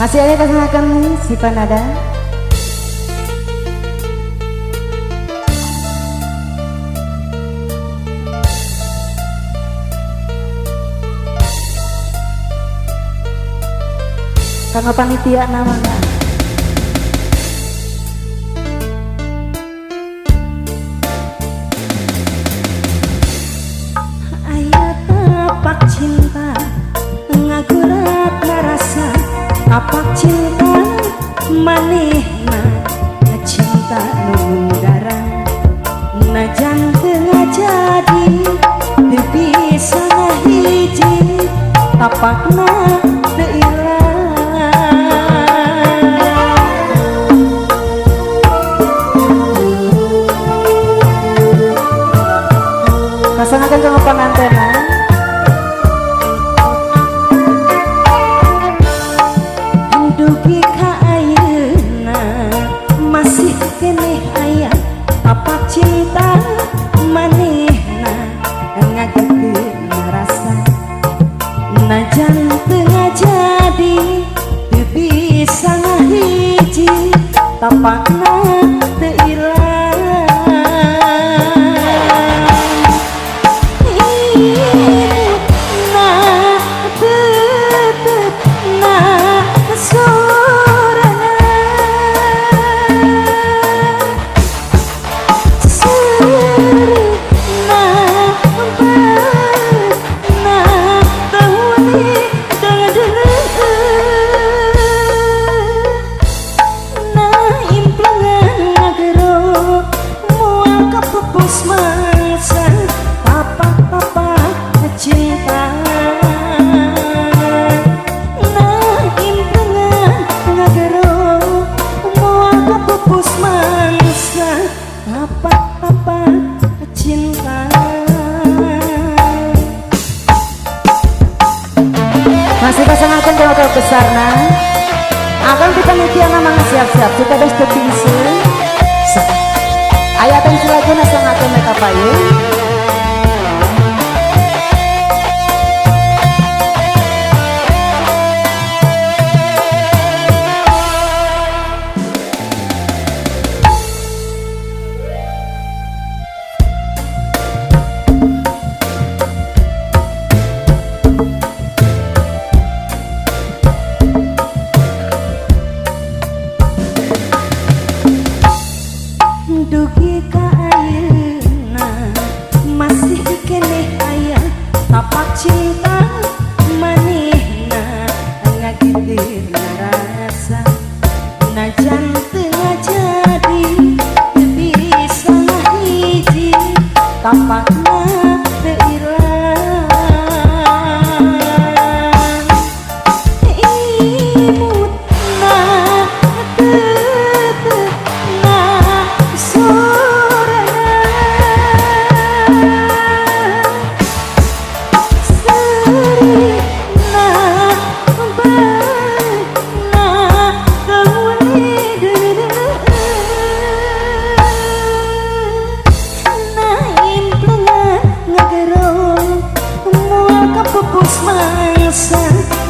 Masih ada pasangan si Panada? Karena panitia namanya Tapak cinta manehna Cinta nunggarang Najan tengah jadi bisa hiji Tapakna Pasangan sama pengantena tapakna Masih pasangan kalau besar nah. Akan kita panitia nama siap-siap. Kita best isu Ayat yang selanjutnya sangat mereka payung dugi ka ayeuna. Masih keneh aya tapak cinta manehna. Ngagitirna rasa najan teu jadi bisa hiji. Tapak tapak-tapak cinta